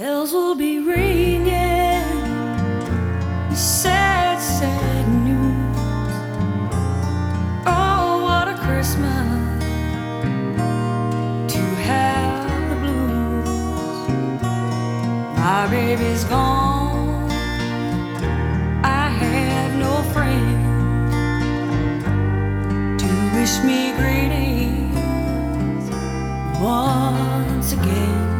Bells will be ringing. Sad, sad news. Oh, what a Christmas to have the blues. My baby's gone. I have no friend to wish me greetings once again.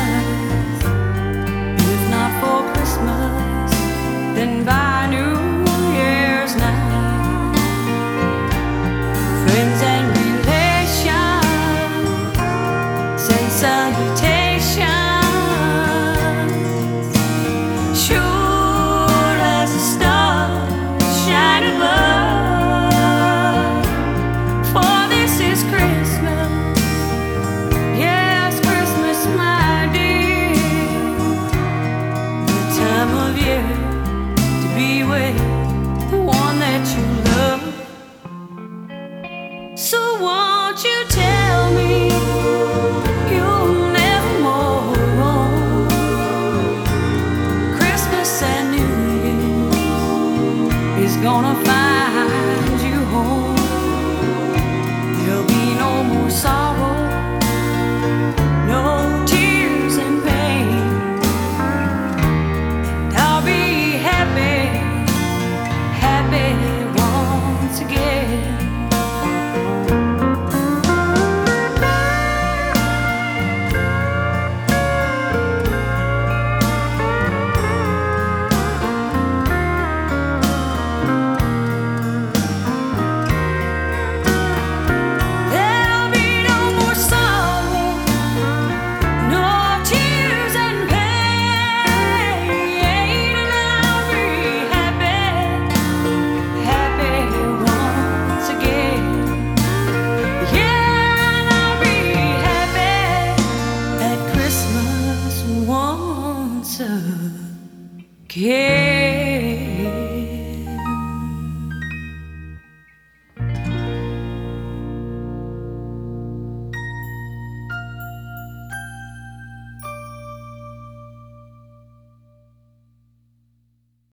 the one that you love. So won't you tell me you'll never more roam? Christmas and New Year is gonna find you home. Again.